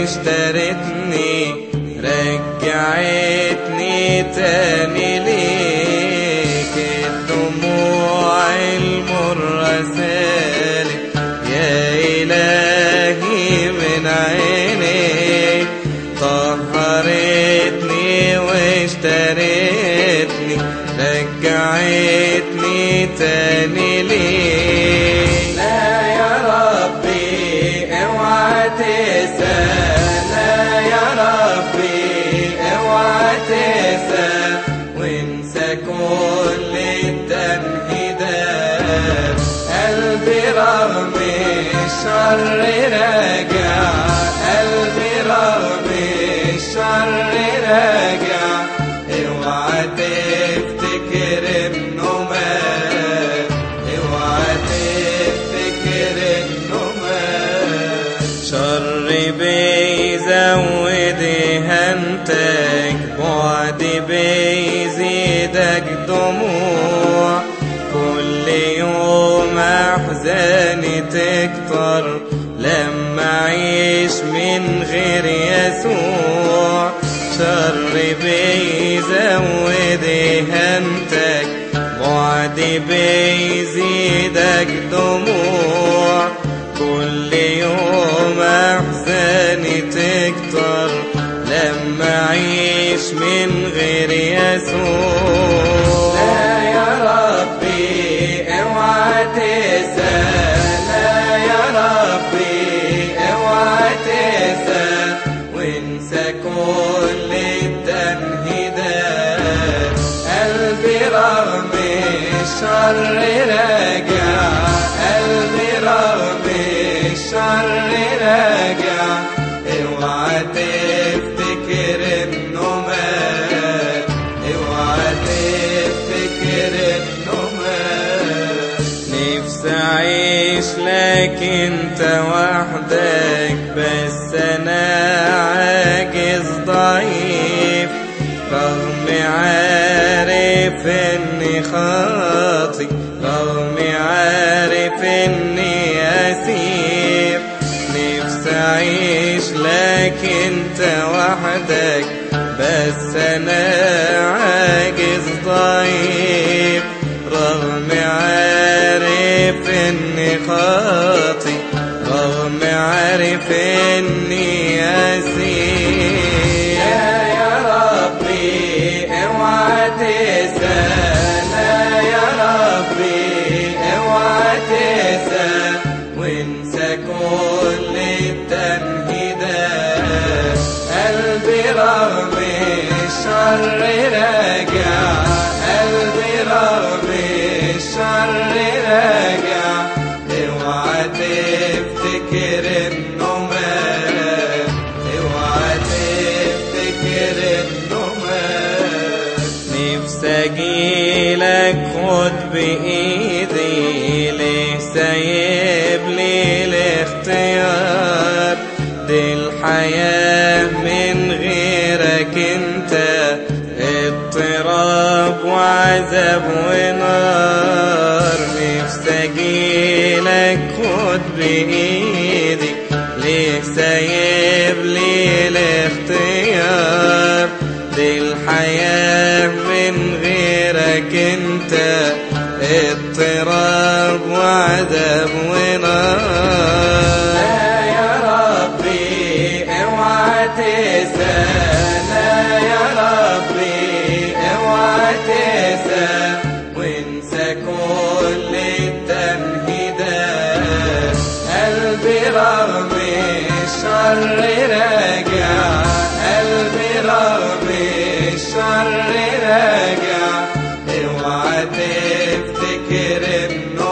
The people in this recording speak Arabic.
واشترتني رجعتني تاني ليك. الدموع المرة سالت يا إلهي من عينك طهرتني واشترتني رجعتني تاني راجع قلبي اوعى تفتكر انه اوعى تفتكر انه شر بعد بيزيدك دموع. كل يوم أحزاني تكتر لما أعيش من غير يسوع. شر بيزود هنتك بعد بيزيدك دموع كل يوم أحزاني تكتر لما أعيش من غير يسوع. قلبي رغم الشر راجع قلبي رغم الشر راجع اوعى تفتكر انه مات اوعى تفتكر انه مات نفسي أعيش لك أنت وحدك بس أنا عاجز ضعيف رغم عارف إني خاطي رغم عارف إني أسير نفسي أعيش لك أنت وحدك بس أنا عاجز ضعيف رغم عارف إني خاطي رغم عارف إني راجع قلبي اوعى تفتكر انه مات اوعى تفتكر انه مات نفسي أجيلك خد بإيدي ليه سايب لي الاختيار دي الحياة وعذاب ونار. نفسي أجيلك خد بإيدي ليه سايب لي الاختيار. دي الحياة من غيرك أنت. اضطراب وعذاب ونار. قلبي رغمي سر رجع اوعى تفتكر انه